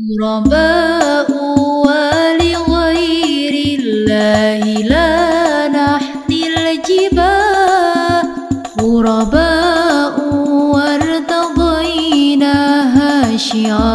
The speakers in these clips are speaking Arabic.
غرباء ولغير الله لا نحني الجباه غرباء وارتضيناها شعارا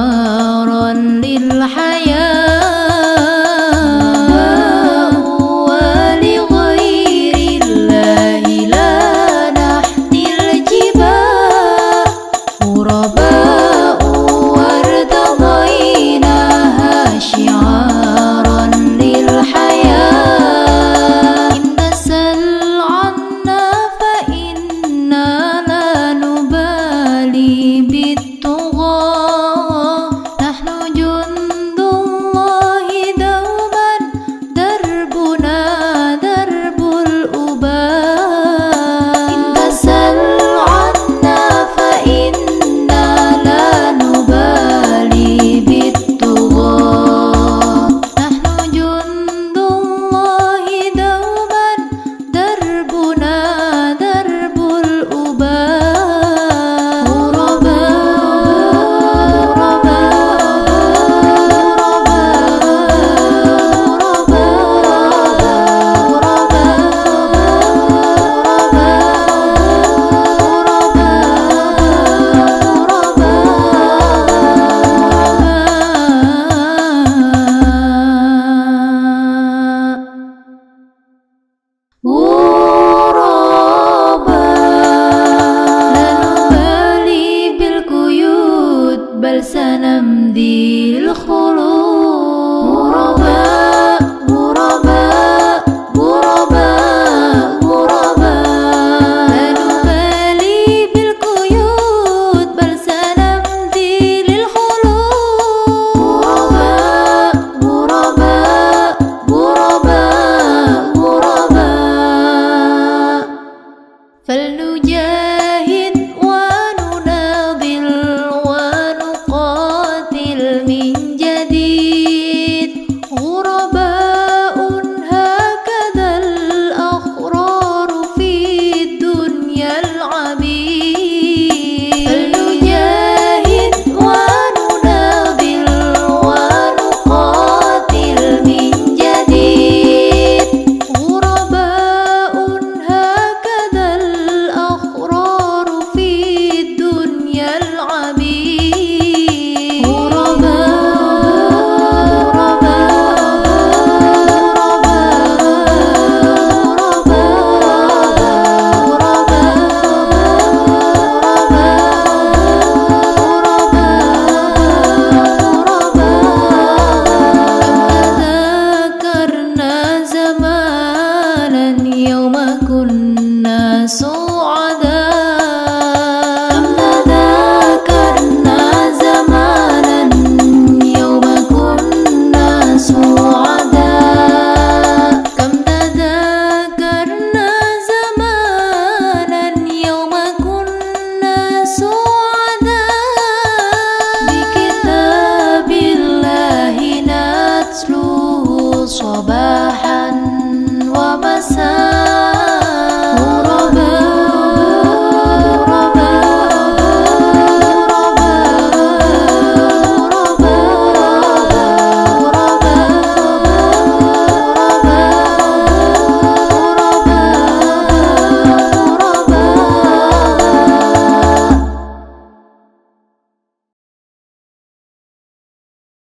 صباح